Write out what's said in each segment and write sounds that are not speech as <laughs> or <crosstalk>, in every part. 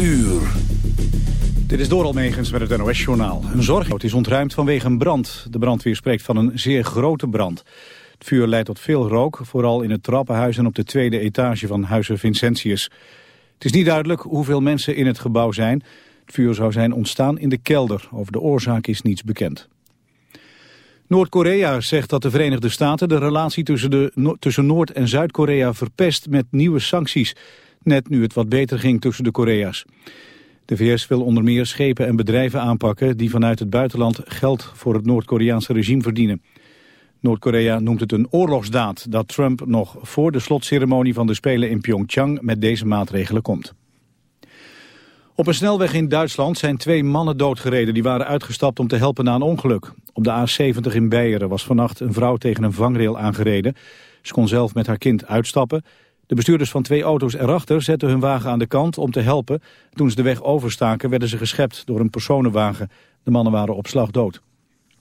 uur. Dit is Doral Megens met het NOS-journaal. Een zorgboot is ontruimd vanwege een brand. De brandweer spreekt van een zeer grote brand. Het vuur leidt tot veel rook, vooral in het trappenhuis en op de tweede etage van Huizen Vincentius. Het is niet duidelijk hoeveel mensen in het gebouw zijn. Het vuur zou zijn ontstaan in de kelder. Over de oorzaak is niets bekend. Noord-Korea zegt dat de Verenigde Staten de relatie tussen, de, tussen Noord- en Zuid-Korea verpest met nieuwe sancties. Net nu het wat beter ging tussen de Korea's. De VS wil onder meer schepen en bedrijven aanpakken die vanuit het buitenland geld voor het Noord-Koreaanse regime verdienen. Noord-Korea noemt het een oorlogsdaad dat Trump nog voor de slotceremonie van de Spelen in Pyeongchang met deze maatregelen komt. Op een snelweg in Duitsland zijn twee mannen doodgereden. Die waren uitgestapt om te helpen na een ongeluk. Op de A70 in Beieren was vannacht een vrouw tegen een vangrail aangereden. Ze kon zelf met haar kind uitstappen. De bestuurders van twee auto's erachter zetten hun wagen aan de kant om te helpen. Toen ze de weg overstaken werden ze geschept door een personenwagen. De mannen waren op slag dood.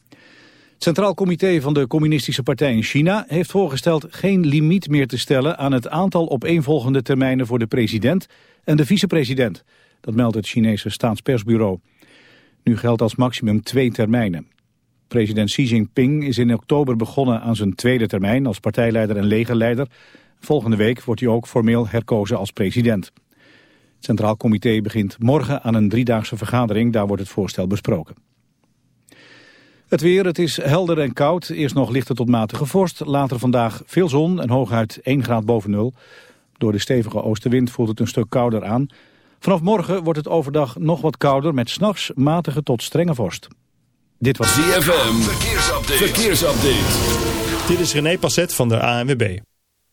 Het Centraal Comité van de Communistische Partij in China heeft voorgesteld geen limiet meer te stellen aan het aantal opeenvolgende termijnen voor de president en de vicepresident. Dat meldt het Chinese staatspersbureau. Nu geldt als maximum twee termijnen. President Xi Jinping is in oktober begonnen aan zijn tweede termijn als partijleider en legerleider. Volgende week wordt hij ook formeel herkozen als president. Het Centraal Comité begint morgen aan een driedaagse vergadering. Daar wordt het voorstel besproken. Het weer, het is helder en koud. Eerst nog lichte tot matige vorst. Later vandaag veel zon en hooguit 1 graad boven nul. Door de stevige oostenwind voelt het een stuk kouder aan. Vanaf morgen wordt het overdag nog wat kouder met s'nachts matige tot strenge vorst. Dit was ZFM. Verkeersupdate. Verkeersupdate. Dit is René Passet van de ANWB.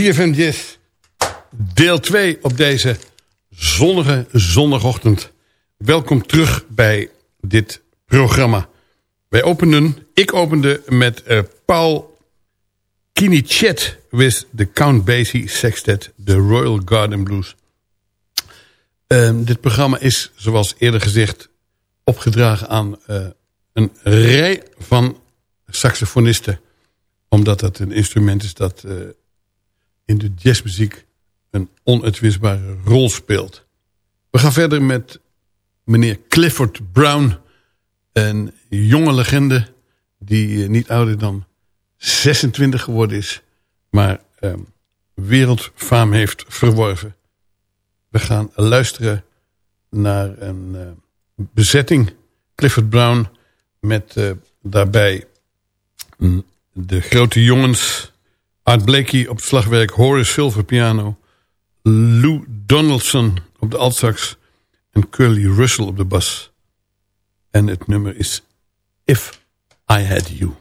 ZFM Jazz, deel 2 op deze zonnige zondagochtend. Welkom terug bij dit programma. Wij openden, ik opende met uh, Paul Kinichet with the Count Basie Sextet, The Royal Garden Blues. Uh, dit programma is, zoals eerder gezegd, opgedragen aan uh, een rij van saxofonisten. Omdat dat een instrument is dat uh, in de jazzmuziek een onuitwisbare rol speelt. We gaan verder met meneer Clifford Brown. Een jonge legende die niet ouder dan 26 geworden is. Maar uh, wereldfaam heeft verworven. We gaan luisteren naar een uh, bezetting. Clifford Brown met uh, daarbij de grote jongens... Art Blakey op het slagwerk, Horace Silver piano... Lou Donaldson op de altsax... en Curly Russell op de bas. En het nummer is If I Had You.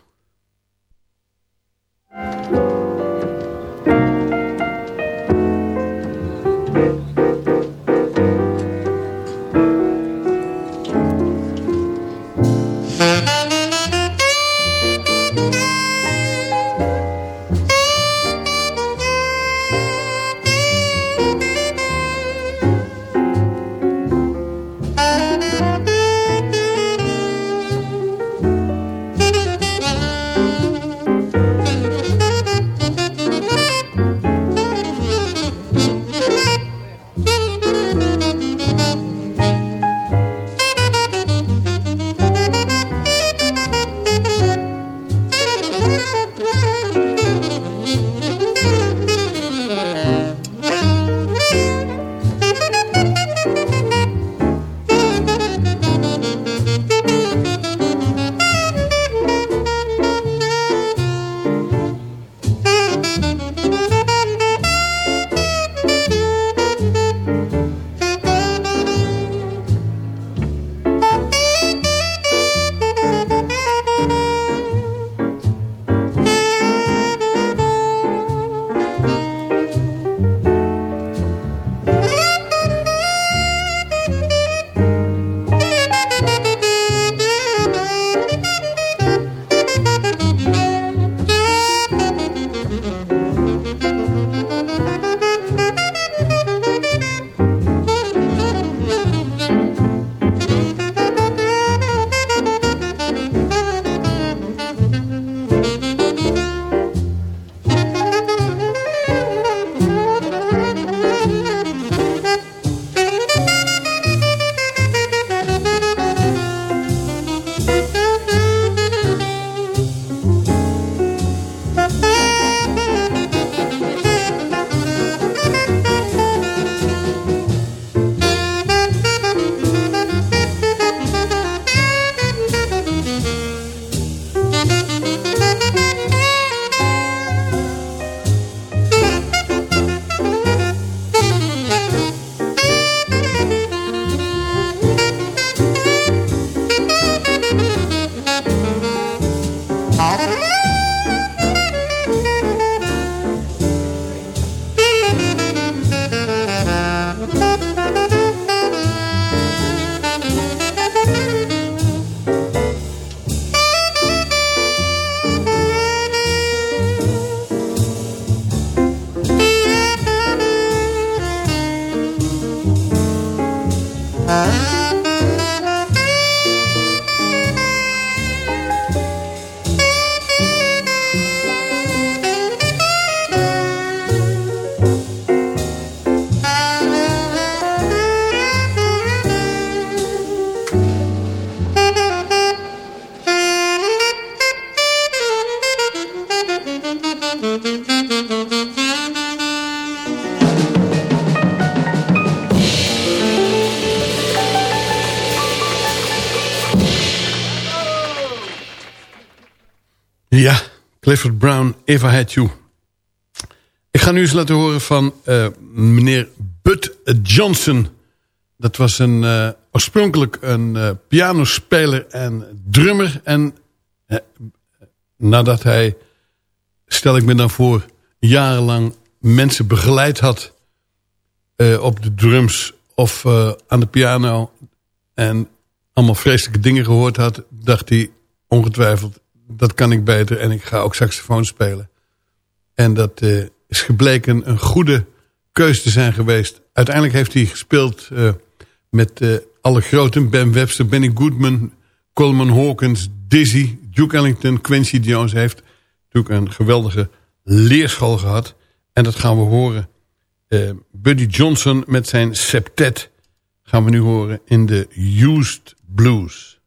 Clifford Brown, If I Had You. Ik ga nu eens laten horen van uh, meneer Bud Johnson. Dat was een, uh, oorspronkelijk een uh, pianospeler en drummer. En nadat hij, stel ik me dan voor, jarenlang mensen begeleid had... eh, op de drums of eh, aan de piano... en allemaal vreselijke dingen gehoord had... dacht hij ongetwijfeld, dat kan ik beter... en ik ga ook saxofoon spelen. En dat eh, is gebleken een goede keus te zijn geweest. Uiteindelijk heeft hij gespeeld eh, met eh, alle groten. Ben Webster, Benny Goodman, Coleman Hawkins, Dizzy, Duke Ellington, Quincy Jones. Hij heeft natuurlijk een geweldige leerschool gehad. En dat gaan we horen. Buddy Johnson met zijn septet gaan we nu horen in de Used Blues.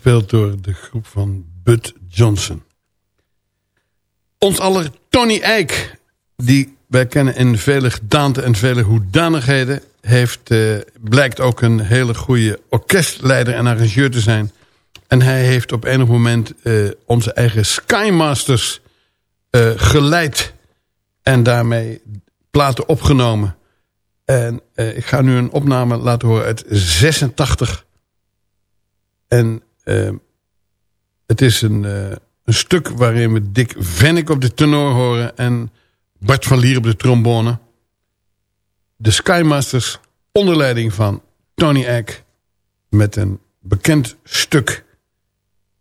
Gespeeld door de groep van Bud Johnson. Ons aller Tony Eijk, die wij kennen in vele gedaanten en vele hoedanigheden... Heeft, eh, blijkt ook een hele goede orkestleider en arrangeur te zijn. En hij heeft op enig moment eh, onze eigen Skymasters eh, geleid... en daarmee platen opgenomen... En eh, ik ga nu een opname laten horen uit 86. En het is een, eh, een stuk waarin we Dick Vennick op de tenor horen... en Bart van Lier op de trombone. De Skymasters onder leiding van Tony Eck... met een bekend stuk.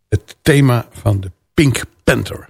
Het thema van de Pink Panther.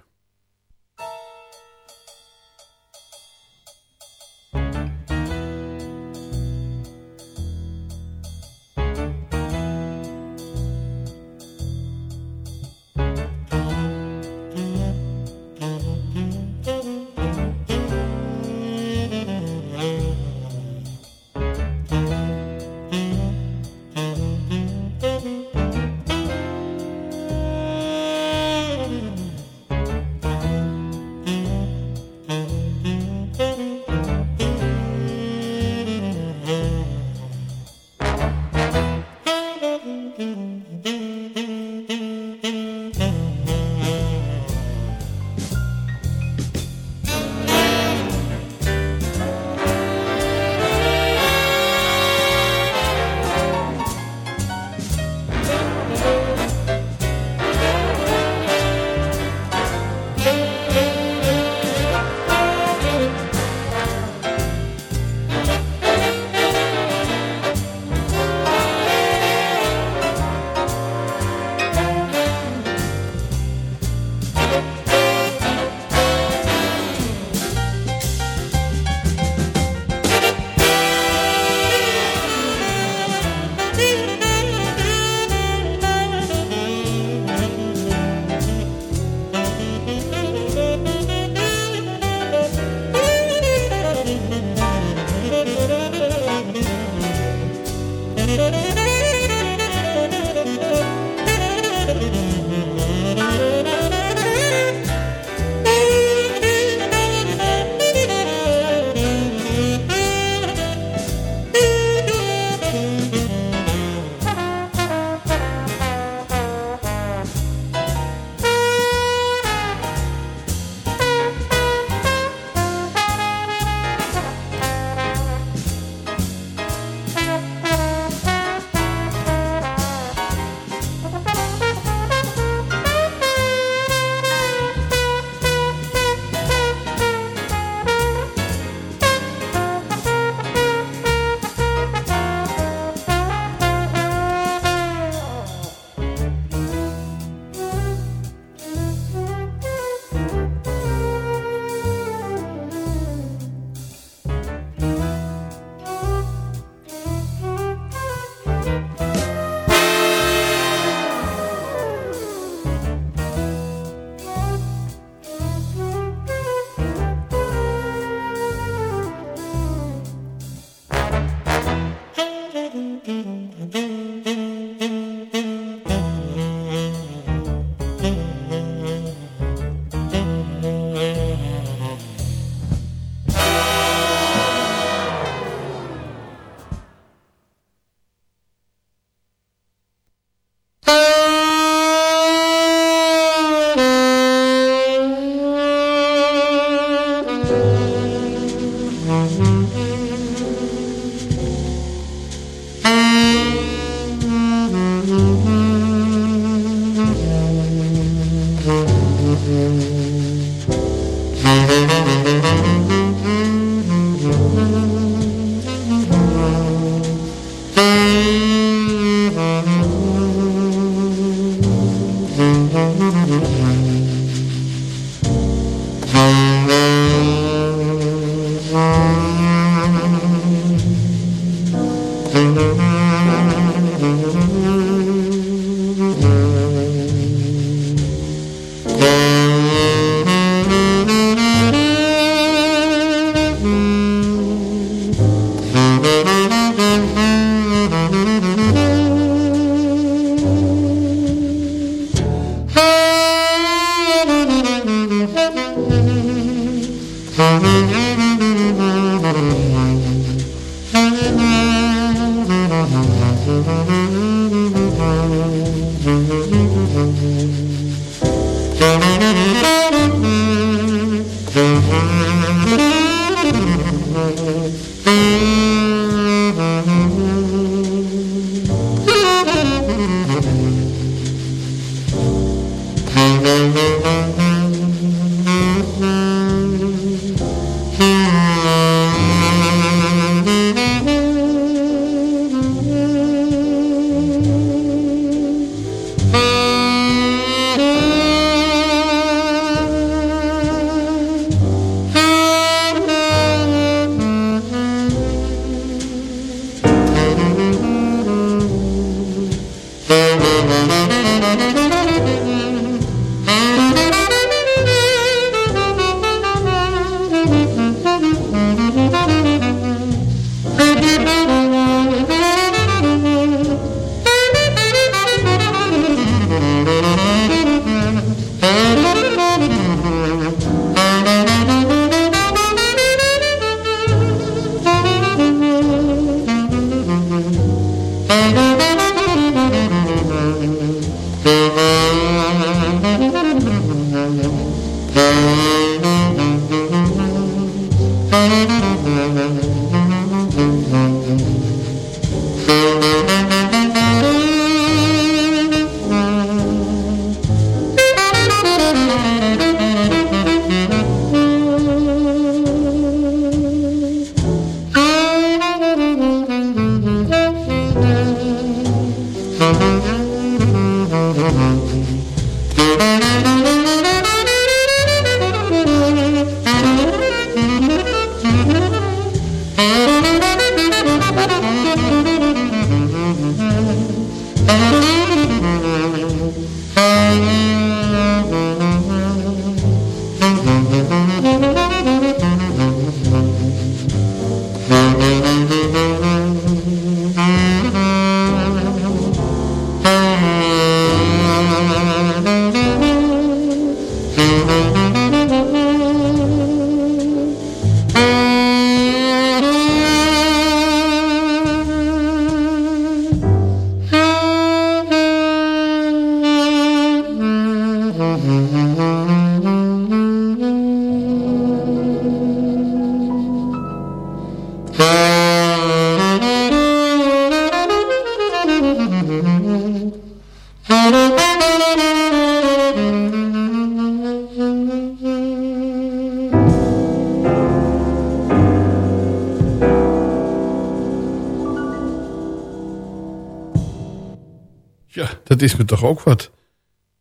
Is me toch ook wat.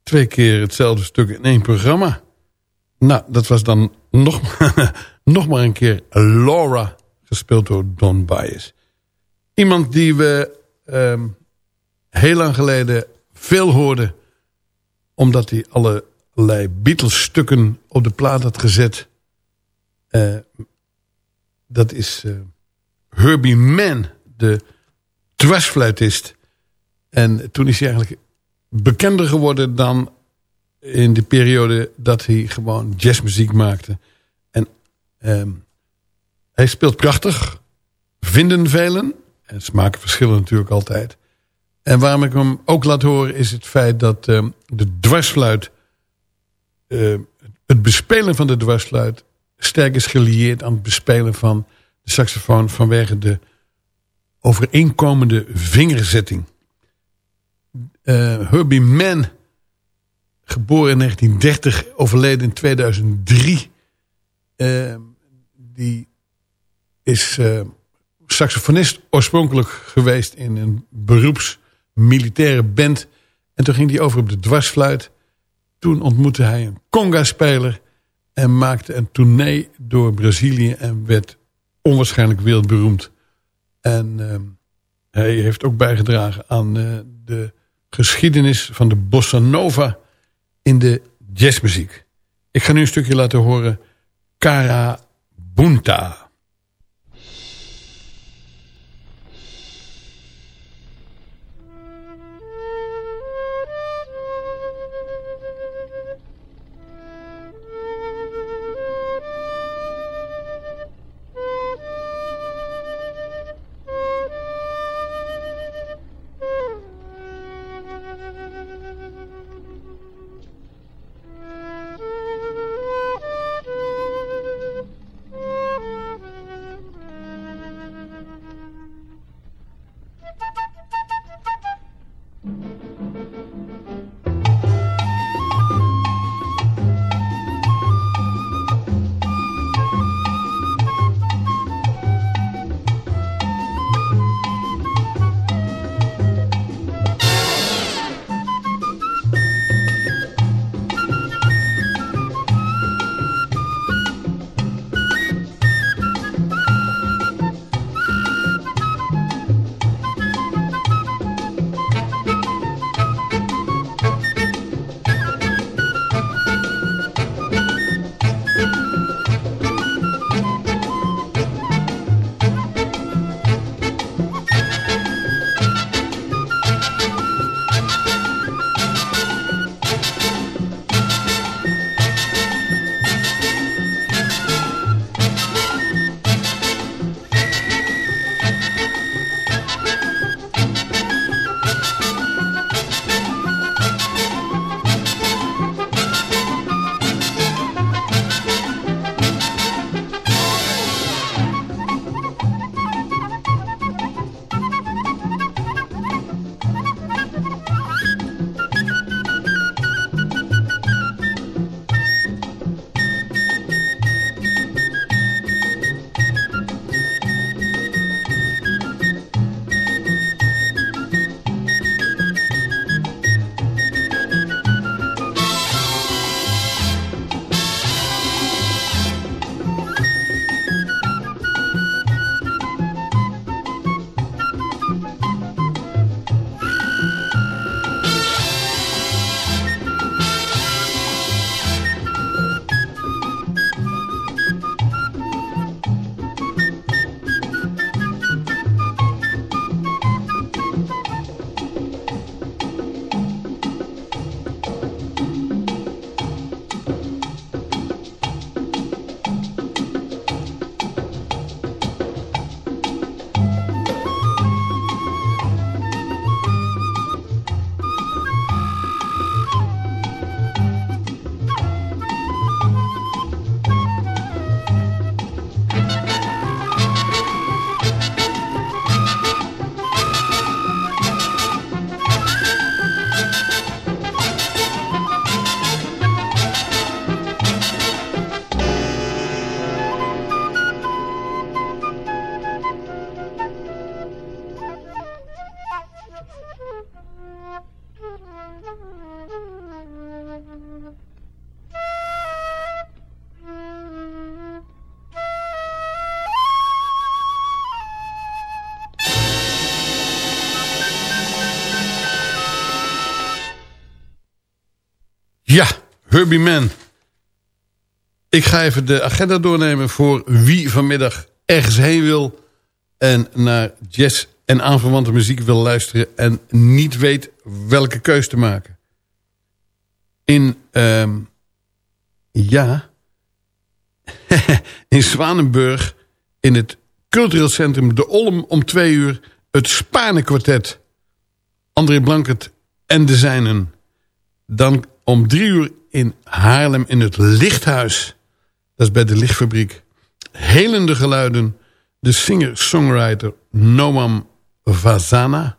Twee keer hetzelfde stuk in één programma. Nou, dat was dan nog, <laughs> nog maar een keer Laura, gespeeld door Don Bias. Iemand die we ehm, heel lang geleden veel hoorden... omdat hij allerlei Beatles-stukken op de plaat had gezet. Eh, dat is eh, Herbie Mann, de dwarsfluitist... En toen is hij eigenlijk bekender geworden dan in de periode dat hij gewoon jazzmuziek maakte. En ehm, hij speelt prachtig, vinden velen. En smaken verschillen natuurlijk altijd. En waarom ik hem ook laat horen is het feit dat ehm, de dwarsfluit... ehm, het bespelen van de dwarsfluit sterk is gelieerd aan het bespelen van de saxofoon... vanwege de overeenkomende vingerzetting. Eh, Herbie Mann, geboren in 1930, overleden in 2003. Eh, die is eh, saxofonist oorspronkelijk geweest in een beroepsmilitaire band. En toen ging hij over op de dwarsfluit. Toen ontmoette hij een conga-speler en maakte een tournee door Brazilië en werd onwaarschijnlijk wereldberoemd. En hij heeft ook bijgedragen aan de geschiedenis van de bossa nova in de jazzmuziek. Ik ga nu een stukje laten horen. Cara Bunta. Herbie Man. Ik ga even de agenda doornemen voor wie vanmiddag ergens heen wil... en naar jazz en aanverwante muziek wil luisteren... en niet weet welke keus te maken. In, ehm ja... <laughs> in Zwanenburg, in het cultureel centrum De Olm... om twee uur het Spaarne-kwartet. André Blankert en de zijnen. Dan om drie uur in Haarlem in het Lichthuis. Dat is bij de Lichtfabriek. Helende geluiden. De singer-songwriter Noam Vazana.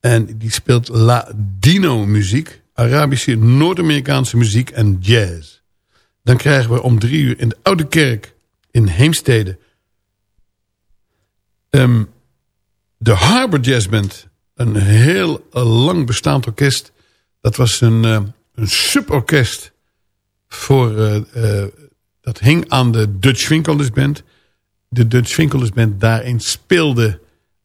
En die speelt Ladino muziek. Arabische, Noord-Amerikaanse muziek en jazz. Dan krijgen we om drie uur in de Oude Kerk in Heemstede... Ehm, de Harbor Jazz Band. Een heel eh, lang bestaand orkest. Dat was een, eh, een suborkest voor, eh, eh, dat hing aan de Dutch Winkelers Band. De Dutch Winkelers Band, daarin speelde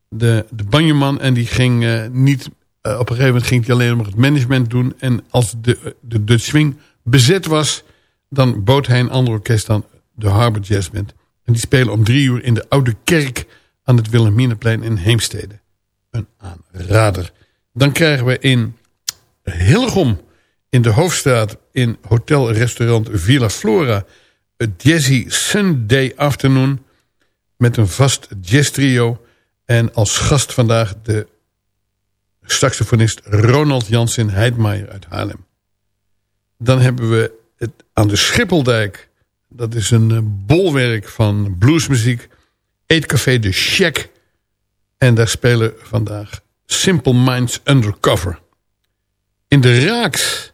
de, de banjeman. En die ging eh, niet, op een gegeven moment ging hij alleen maar het management doen. En als de, de Dutch Swing bezet was, dan bood hij een ander orkest aan, de Harbor Jazz Band. En die spelen om drie uur in de Oude Kerk aan het Wilhelminaplein in Heemstede. Een aanrader. Dan krijgen we in Hillegom in de Hoofdstraat in hotel-restaurant Villa Flora... het Jazzy Sunday Afternoon met een vast jazz trio... en als gast vandaag de saxofonist Ronald Jansen Heidmaier uit Haarlem. Dan hebben we het aan de Schippeldijk. Dat is een eh, bolwerk van bluesmuziek. Eetcafé De Shack. En daar spelen vandaag Simple Minds Undercover. In de Raaks.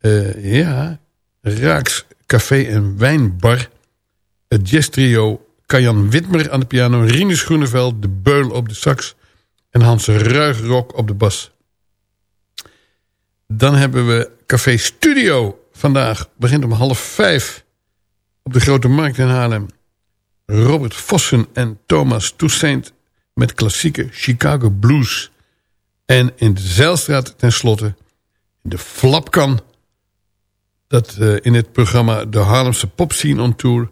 Eh, ja, Raaks Café en Wijnbar. Het jazztrio Kajan Witmer aan de piano. Rinus Groeneveld, de Beul op de sax. En Hans Ruigrok op de bas. Dan hebben we Café Studio vandaag. Begint om half vijf op de Grote Markt in Haarlem. Robert Vossen en Thomas Toussaint met klassieke Chicago blues. En in de Zeilstraat tenslotte de Flapkan. Dat eh, in het programma de Haarlemse Pop Scene on Tour...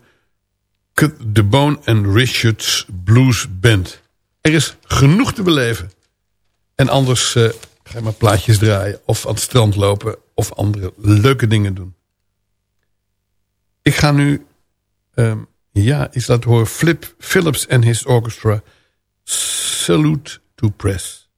The Bone and Richards Blues Band. Er is genoeg te beleven. En anders eh, ga je maar plaatjes draaien... of aan het strand lopen... of andere leuke dingen doen. Ik ga nu... ehm, ja, is dat horen Flip Phillips en his orchestra... Salute to Press.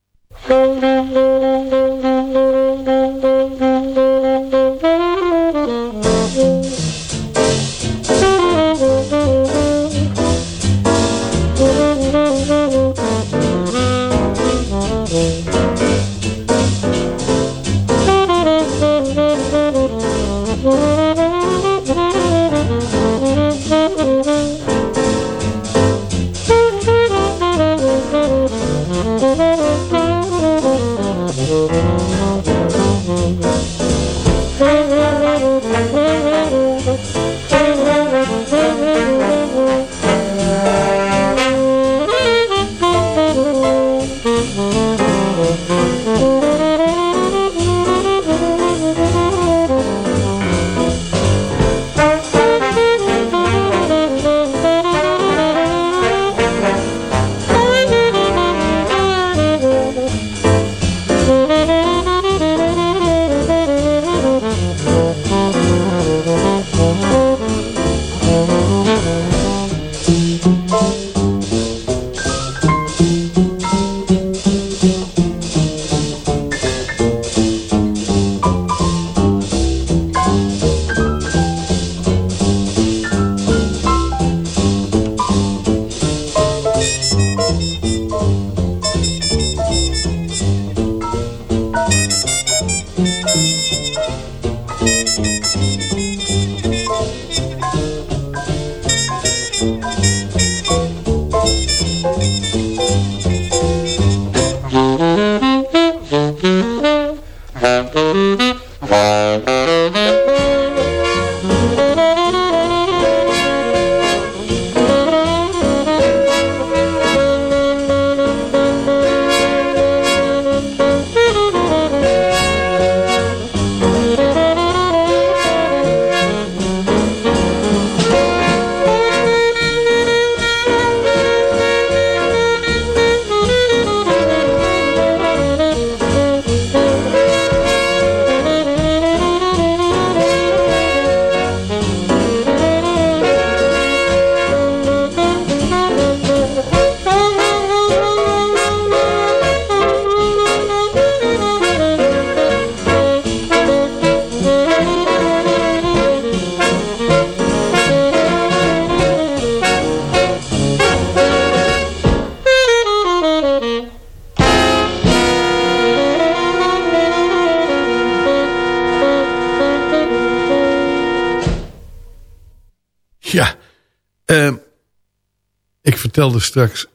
Vertelde straks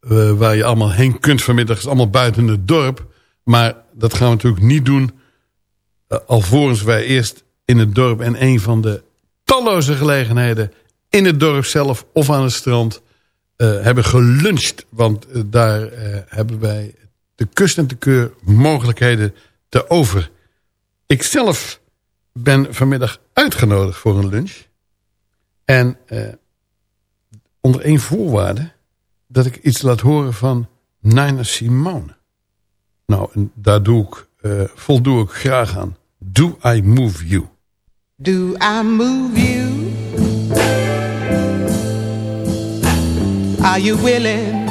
eh, waar je allemaal heen kunt vanmiddag. Is allemaal buiten het dorp. Maar dat gaan we natuurlijk niet doen... Uh, alvorens wij eerst in het dorp... en een van de talloze gelegenheden... in het dorp zelf of aan het strand... hebben geluncht. Want daar hebben wij de kust en de keur mogelijkheden te over. Ik zelf ben vanmiddag uitgenodigd voor een lunch. En onder één voorwaarde dat ik iets laat horen van Nina Simone. Nou, en daar doe ik, uh, voldoe ik graag aan. Do I Move You? Do I move you? Are you willing?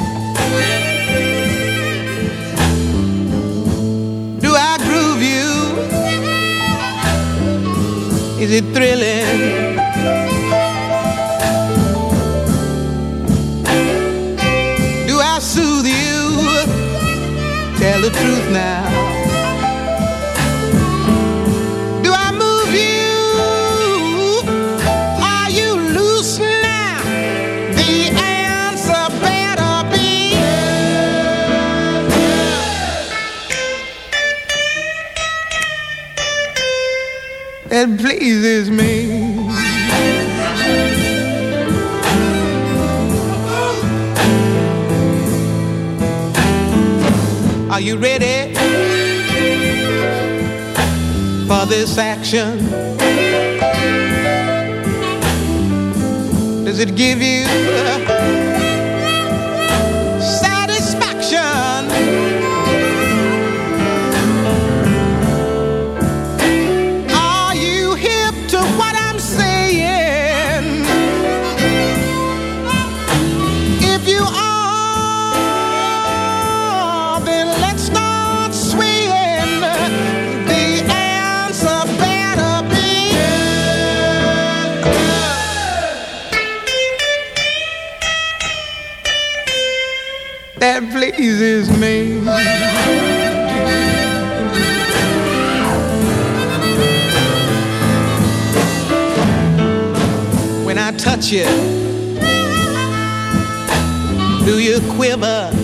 Do I groove you? Is it thrilling? Truth now. Do I move you? Are you loose now? The answer better be. That pleases me. Are you ready for this action? Does it give you Pleases me. When I touch you, do you quiver?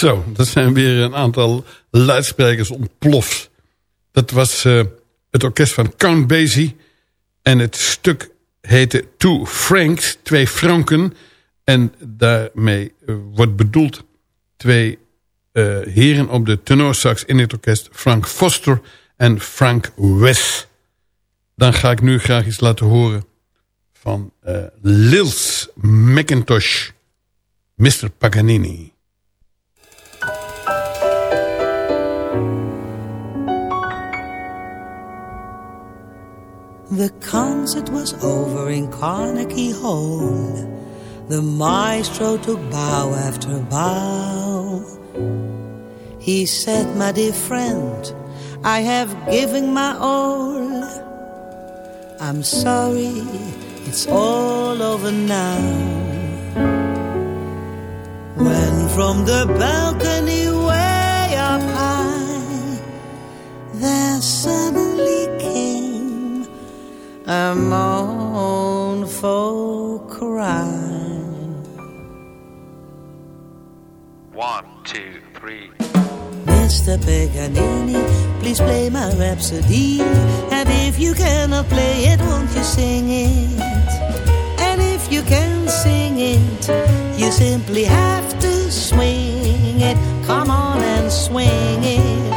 Zo, dat zijn weer een aantal luidsprekers ontploft. Dat was eh, het orkest van Count Basie. En het stuk heette Two Franks, twee Franken. En daarmee eh, wordt bedoeld twee eh, heren op de tenorsax in het orkest. Frank Foster en Frank West. Dan ga ik nu graag iets laten horen van Lils McIntosh. Mr. Paganini. The concert was over in Carnegie Hall. The maestro took bow after bow. He said, My dear friend, I have given my all. I'm sorry, it's all over now. When from the balcony way up high, there suddenly a mournful cry. One, two, three. Mr. Paganini, please play my rhapsody. And if you cannot play it, won't you sing it? And if you can sing it, you simply have to swing it. Come on and swing it.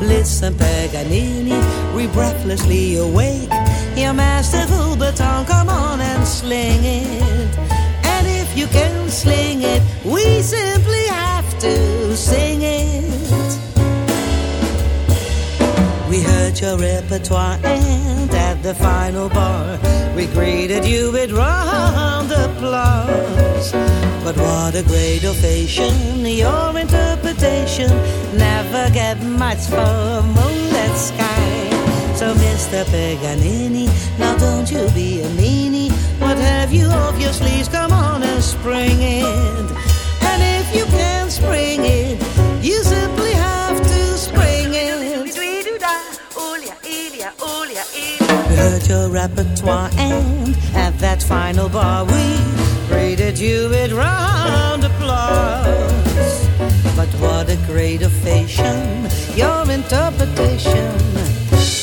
Listen, Paganini, we breathlessly awake. Your masterful baton, come on and sling it. And if you can sling it, we simply have to sing it. We heard your repertoire and at the final bar we greeted you with round applause. But what a great ovation, your interpretation never get much for moonlit sky. So Mr. Paganini, now don't you be a meanie. What have you off your sleeves? Come on and spring it. And if you can spring it, you simply have to spring it. We heard your repertoire and at that final bar we greeted you with round applause. But what a great ovation, your interpretation.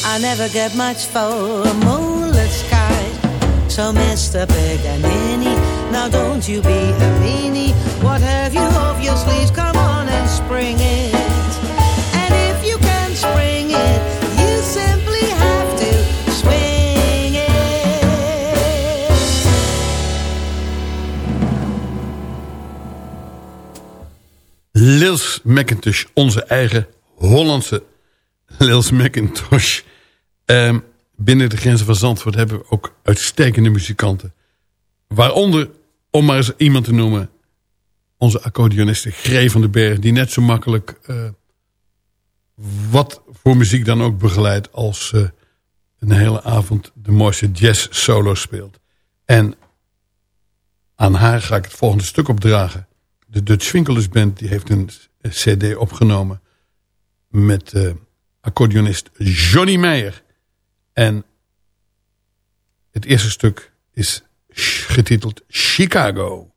I never get much for a moonlit sky. So Mr. Paganini, now don't you be a meanie. What have you off your sleeves? Come on and spring it. And if you can spring it, you simply have to swing it. Lils McIntosh, onze eigen Hollandse Lils McIntosh. Ehm, binnen de grenzen van Zandvoort hebben we ook uitstekende muzikanten. Waaronder, om maar eens iemand te noemen... onze accordeoniste Gree van den Berg... die net zo makkelijk eh, wat voor muziek dan ook begeleidt... als eh, een hele avond de mooiste jazz solo speelt. En aan haar ga ik het volgende stuk opdragen. De Dutch Winkelers Band die heeft een cd opgenomen... met eh, accordeonist Johnny Meijer. En Het eerste stuk is getiteld Chicago.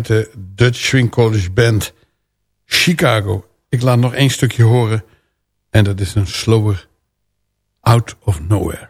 Met de Dutch Swing College Band Chicago. Ik laat nog één stukje horen. En dat is een slower Out of Nowhere.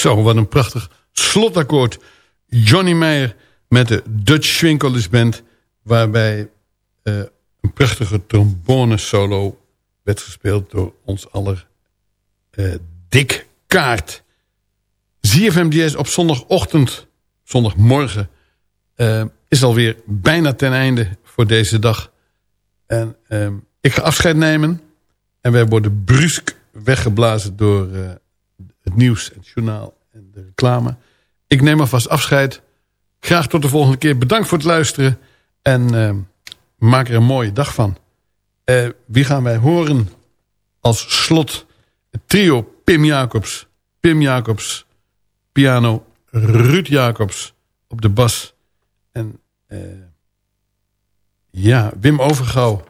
Zo, wat een prachtig slotakkoord. Johnny Meyer met de Dutch Swinkelers Band... waarbij eh, een prachtige trombone solo werd gespeeld... door ons aller eh, Dick Kaart. ZFM Jazz op zondagochtend, zondagmorgen... eh, is alweer bijna ten einde voor deze dag. En ik ga afscheid nemen... En wij worden brusk weggeblazen door het nieuws, het journaal en de reclame. Ik neem alvast afscheid. Graag tot de volgende keer. Bedankt voor het luisteren. En eh, maak er een mooie dag van. Eh, wie gaan wij horen als slot? Het trio Pim Jacobs. Pim Jacobs, piano. Ruud Jacobs op de bas. En eh, ja, Wim Overgouw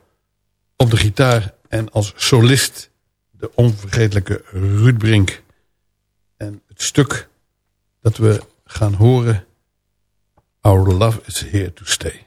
op de gitaar. En als solist de onvergetelijke Ruud Brink. Stuk dat we gaan horen... Our love is here to stay.